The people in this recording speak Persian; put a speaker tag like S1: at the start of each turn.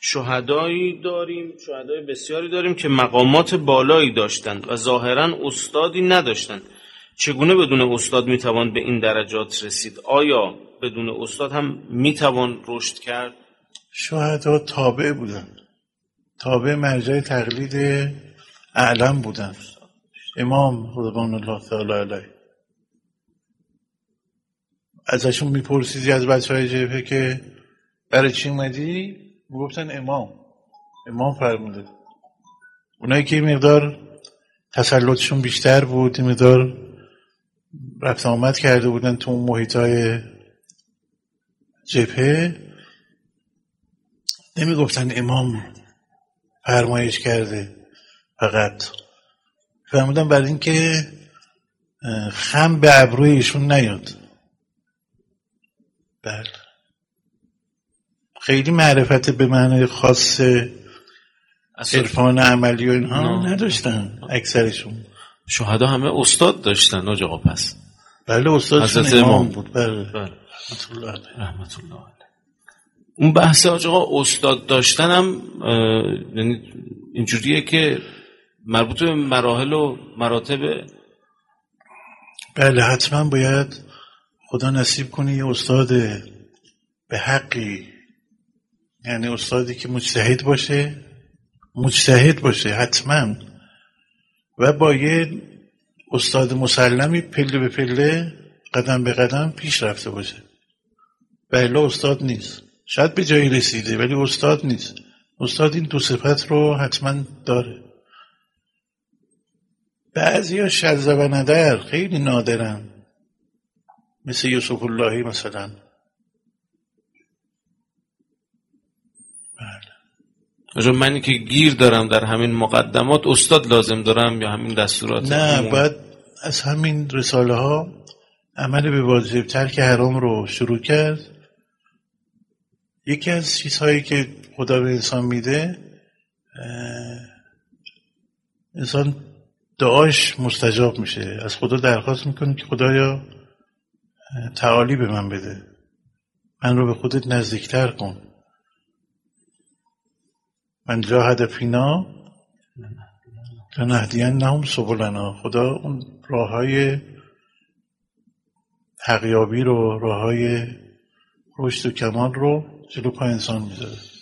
S1: شهدایی داریم شهدای بسیاری داریم که مقامات بالایی داشتند و ظاهرا استادی نداشتند. چگونه بدون استاد می‌توان به این درجات رسید؟ آیا بدون استاد هم می‌توان رشد کرد؟
S2: شهدا تابع بودن تابع مرجع تقلید اعلم بودن امام رضوان الله تعالی علیه. ازشون میپرسیدی از بچه های جبهه که برای چی اومدی؟ می‌گفتن امام. امام فرموده. اونایی که مقدار تسلطشون بیشتر بود مقدار رفت آمد کرده بودن تو اون محیط های جبهه نمی‌گفتن امام فرمایش کرده. فقط فرمودن برای اینکه خم به ابروی ایشون نیاد. بله. خیلی معرفت به معنای خاص عرفان عملی و اینها نداشتن اکثرشون.
S1: شهدا همه استاد داشتن آج آقا پس.
S2: بله استادشون امام بود. بله.
S1: بله. رحمت الله علیه. اون بحث آج آقا استاد داشتن هم یعنی اینجوریه که مربوط به مراحل و مراتب
S2: بله حتما باید خدا نصیب کنه یه استاد به حقی یعنی استادی که مجتهد باشه مجتهد باشه حتما. و با یه استاد مسلمی پله به پله قدم به قدم پیش رفته باشه. بله استاد نیست. شاید به جایی رسیده ولی استاد نیست. استاد این دو صفت رو حتما داره. بعضی ها شذ و ندر خیلی نادرن. مثل یوسف اللهی مثلا.
S1: منی که گیر دارم در همین مقدمات استاد لازم دارم یا همین دستورات؟
S2: نه باید از همین رساله ها عمل به واجب ترک حرام رو شروع کرد. یکی از چیزهایی که خدا به انسان میده انسان دعاش مستجاب میشه. از خدا درخواست می‌کنه که خدایا تعالی به من بده. من رو به خودت نزدیکتر کن. من جاهد فینا لنهدین نهم سبلنا خدا اون راه های حقیابی رو راه های رشد و کمال رو جلو پای انسان می‌ذاره.